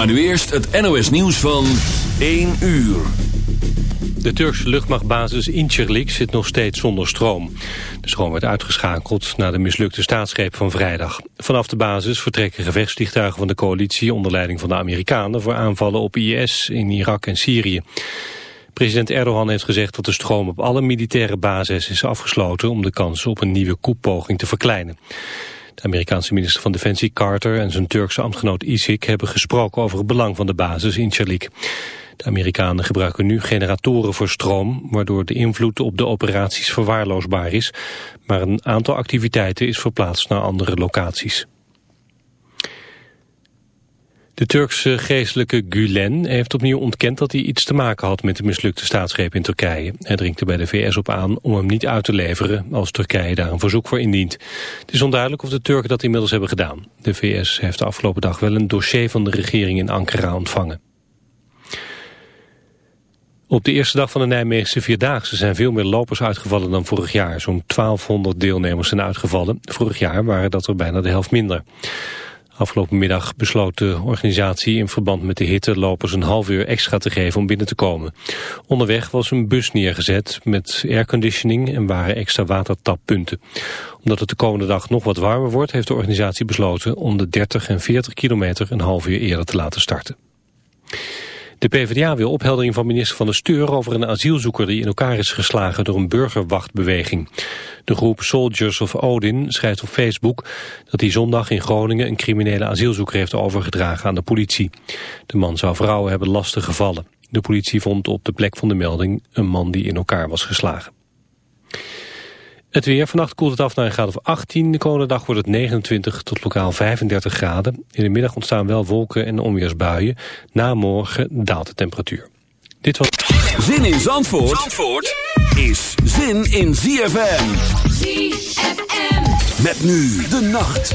Maar nu eerst het NOS nieuws van 1 uur. De Turkse luchtmachtbasis Incirlik zit nog steeds zonder stroom. De stroom werd uitgeschakeld na de mislukte staatsgreep van vrijdag. Vanaf de basis vertrekken gevechtsvliegtuigen van de coalitie... onder leiding van de Amerikanen voor aanvallen op IS in Irak en Syrië. President Erdogan heeft gezegd dat de stroom op alle militaire bases is afgesloten... om de kans op een nieuwe koepoging te verkleinen. De Amerikaanse minister van Defensie Carter en zijn Turkse ambtgenoot Isik hebben gesproken over het belang van de basis in Chalik. De Amerikanen gebruiken nu generatoren voor stroom, waardoor de invloed op de operaties verwaarloosbaar is. Maar een aantal activiteiten is verplaatst naar andere locaties. De Turkse geestelijke Gulen heeft opnieuw ontkend dat hij iets te maken had met de mislukte staatsgreep in Turkije. Hij dringt er bij de VS op aan om hem niet uit te leveren als Turkije daar een verzoek voor indient. Het is onduidelijk of de Turken dat inmiddels hebben gedaan. De VS heeft de afgelopen dag wel een dossier van de regering in Ankara ontvangen. Op de eerste dag van de Nijmeegse Vierdaagse zijn veel meer lopers uitgevallen dan vorig jaar. Zo'n 1200 deelnemers zijn uitgevallen. Vorig jaar waren dat er bijna de helft minder. Afgelopen middag besloot de organisatie in verband met de hitte lopers een half uur extra te geven om binnen te komen. Onderweg was een bus neergezet met airconditioning en waren extra watertappunten. Omdat het de komende dag nog wat warmer wordt heeft de organisatie besloten om de 30 en 40 kilometer een half uur eerder te laten starten. De PvdA wil opheldering van minister Van der Steur over een asielzoeker die in elkaar is geslagen door een burgerwachtbeweging. De groep Soldiers of Odin schrijft op Facebook dat hij zondag in Groningen een criminele asielzoeker heeft overgedragen aan de politie. De man zou vrouwen hebben lastig gevallen. De politie vond op de plek van de melding een man die in elkaar was geslagen. Het weer. Vannacht koelt het af naar een graad of 18. De komende dag wordt het 29 tot lokaal 35 graden. In de middag ontstaan wel wolken en onweersbuien. Na morgen daalt de temperatuur. Dit was... Zin in Zandvoort, Zandvoort is zin in ZFM. ZFM. Met nu de nacht.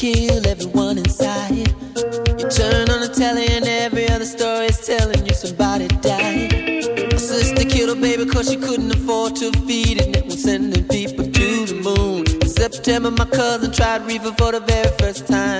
Kill everyone inside. You turn on the telly and every other story is telling you somebody died. My sister killed her baby cause she couldn't afford to feed it. And was sending people to the moon. In September, my cousin tried reefer for the very first time.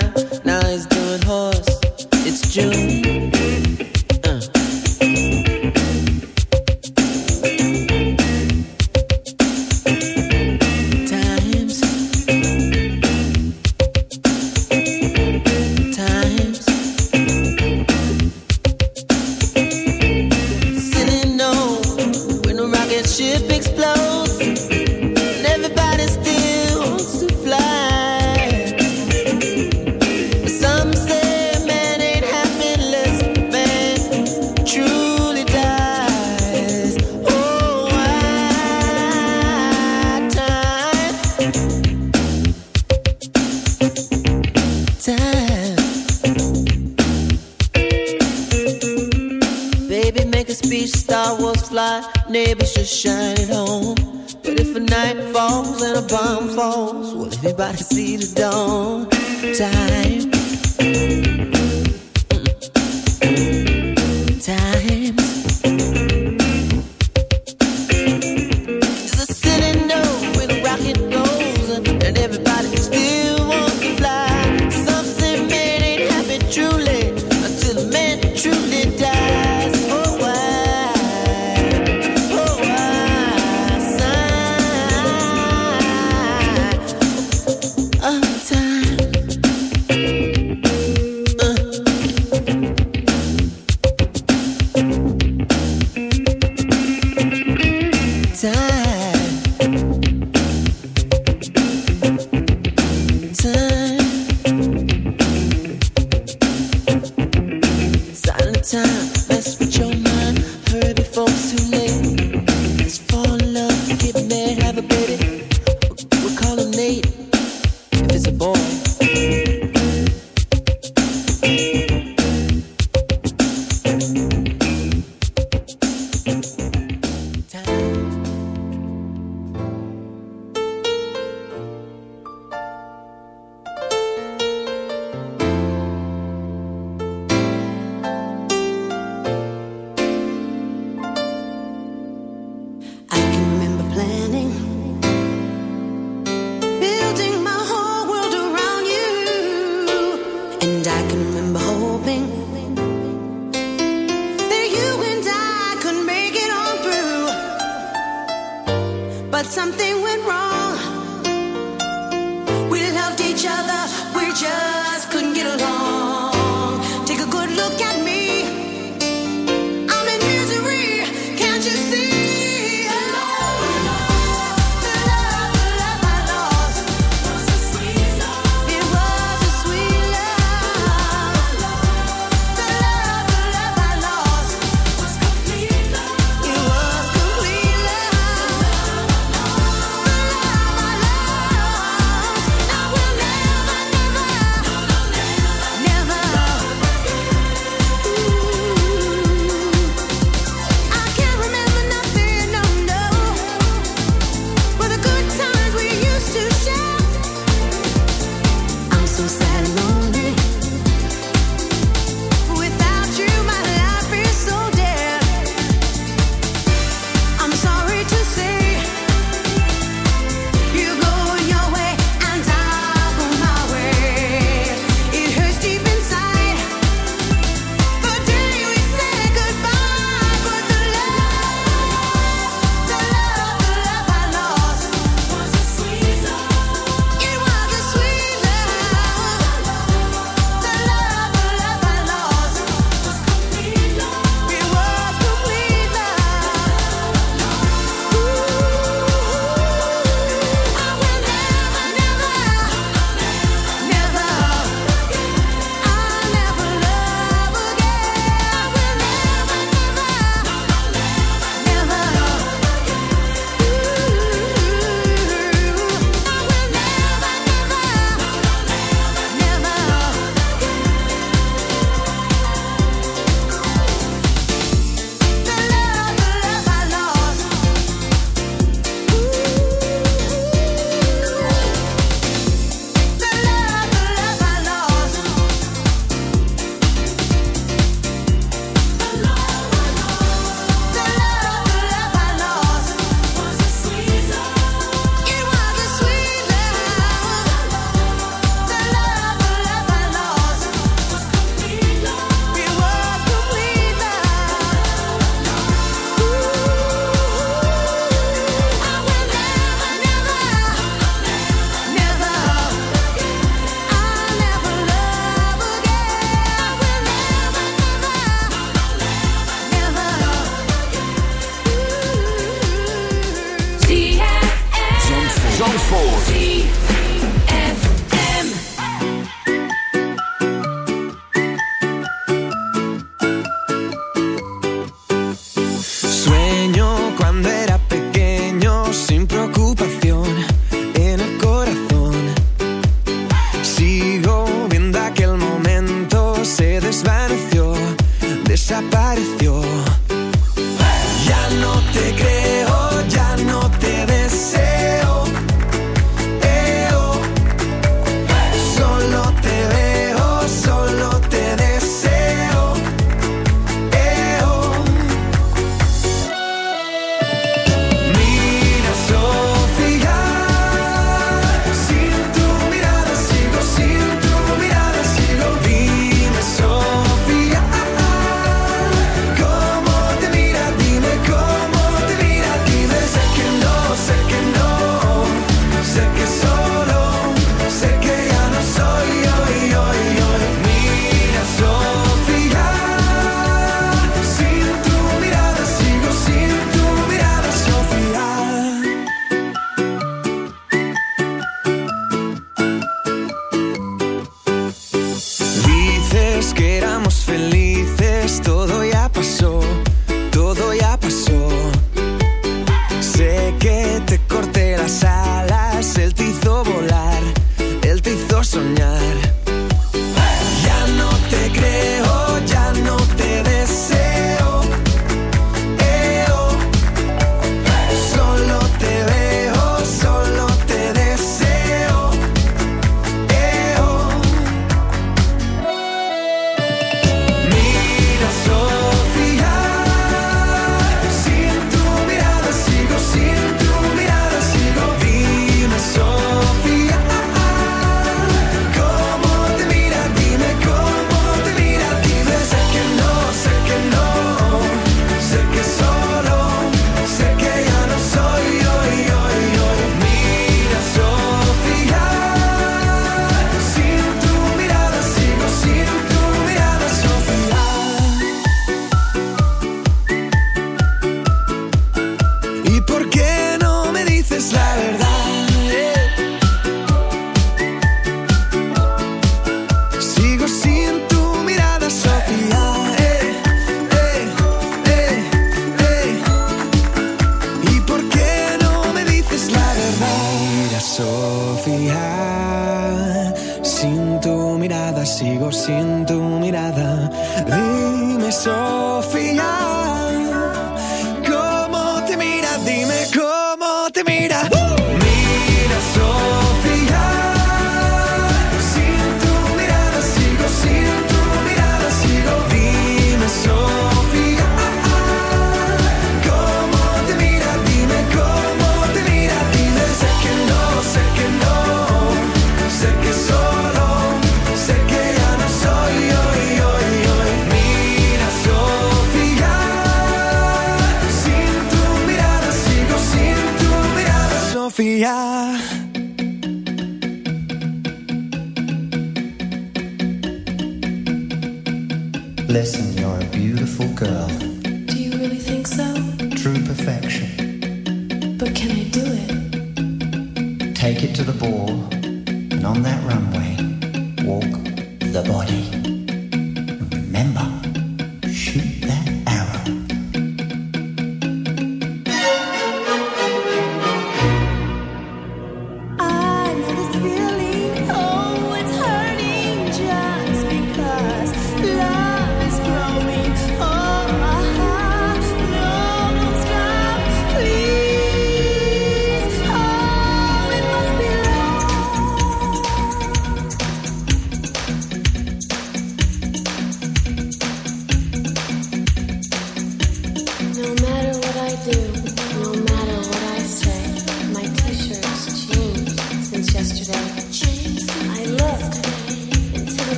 desapareció.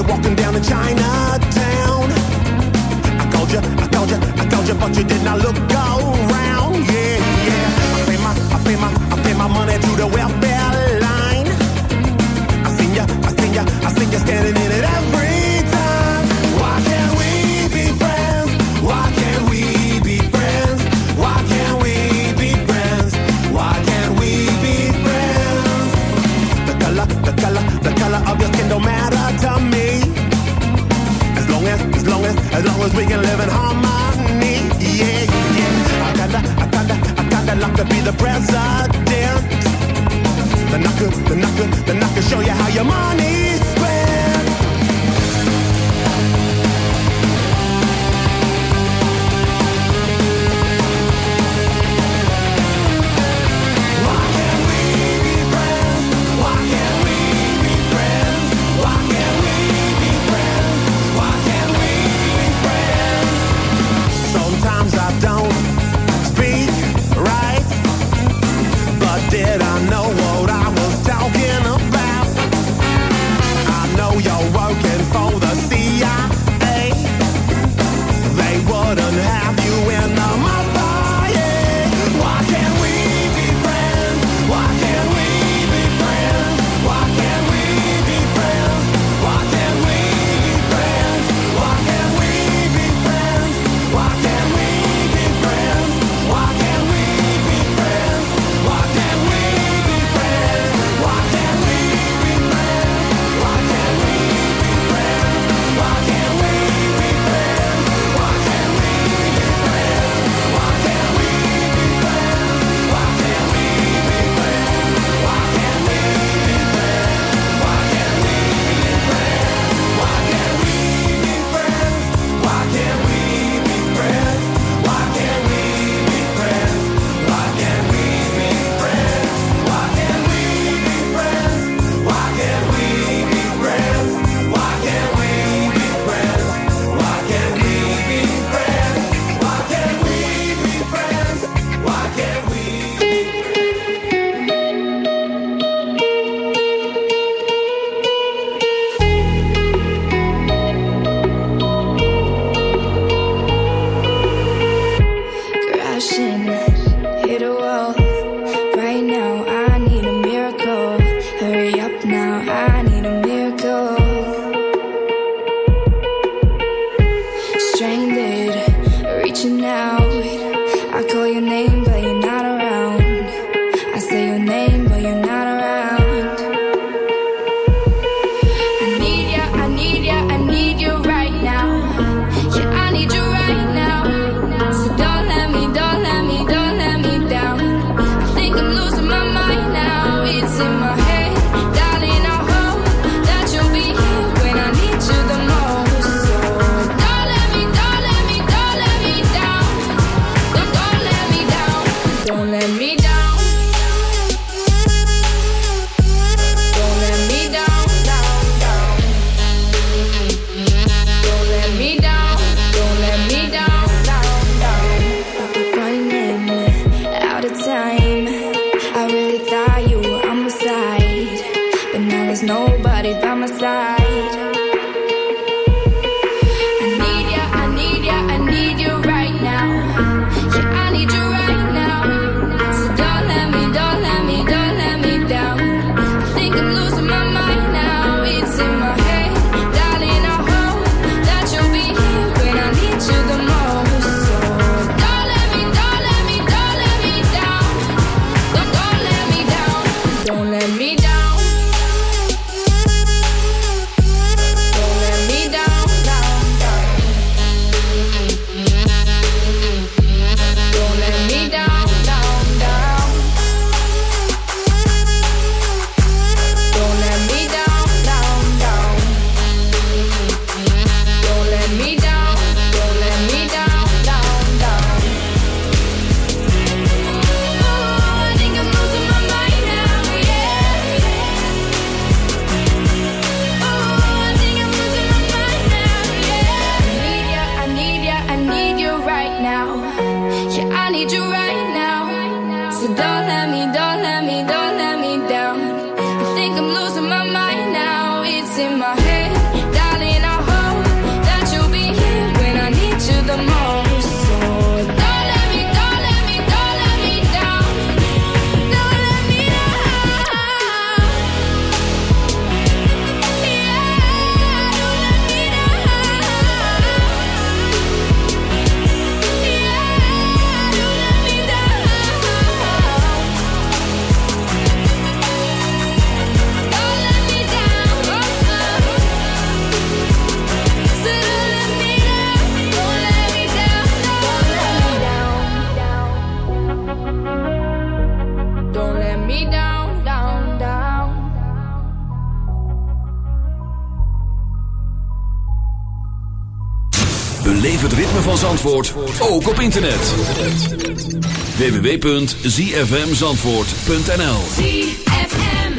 you walking down in Chinatown. I called you, I called you, I called you, but you did not look around. Yeah, yeah. I pay my, I pay my, I pay my money to the welfare line. I seen you, I seen you, I seen you standing in we can live in harmony. Yeah, yeah. I kinda, I kinda, I kinda like to be the president. Then I could, then I could, then I could show you how your money's Beleef het ritme van Zandvoort, ook op internet. www.zfmzandvoort.nl ZFM.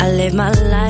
I live my life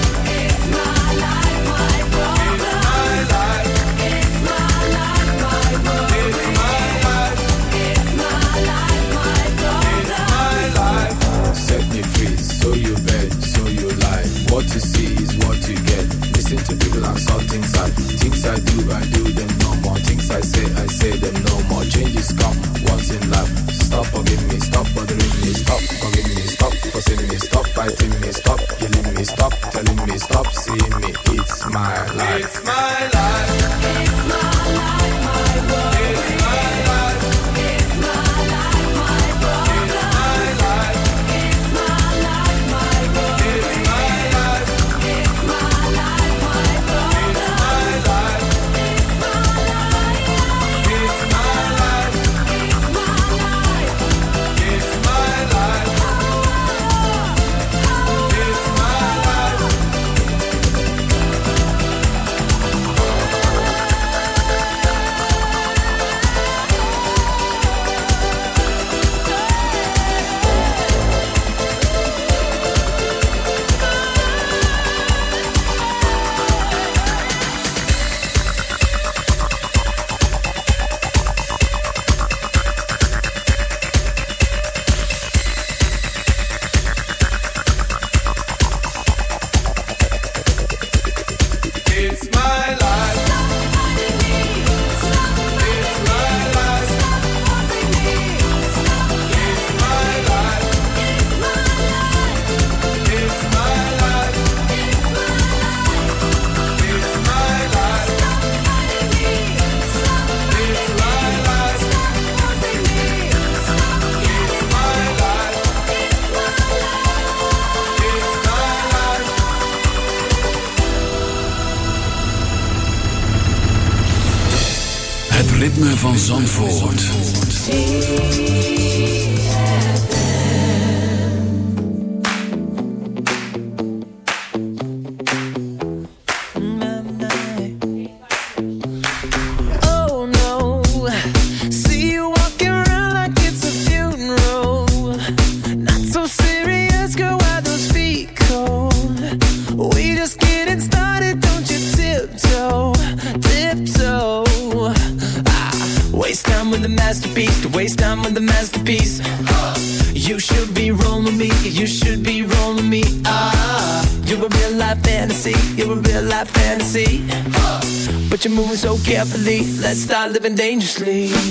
things all things I things I do I do them no more. Things I say I say them no more. Changes come once in life. Stop forgive me stop bothering me stop forgive me stop forcing me stop fighting me. living dangerously.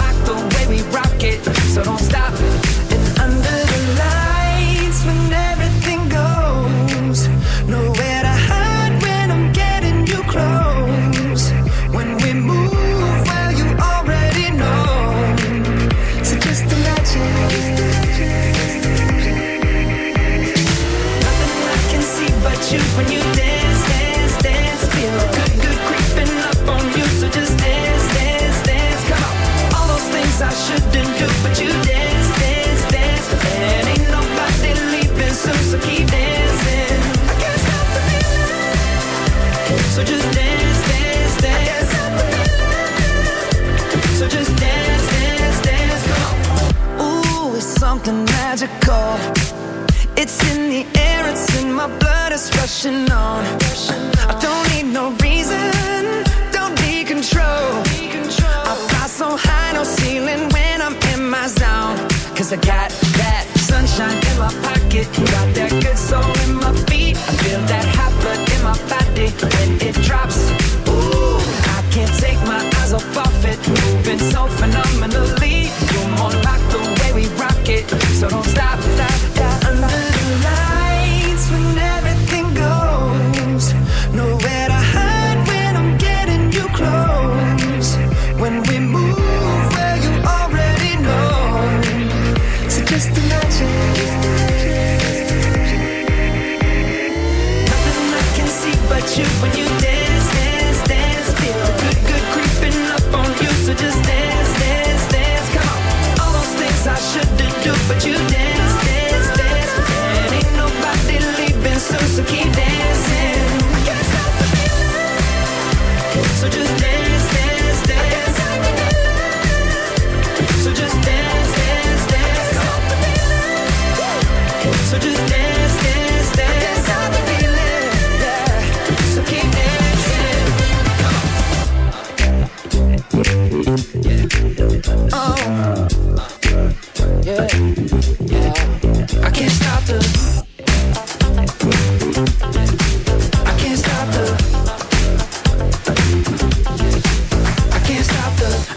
I got that sunshine in my pocket. Got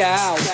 Out.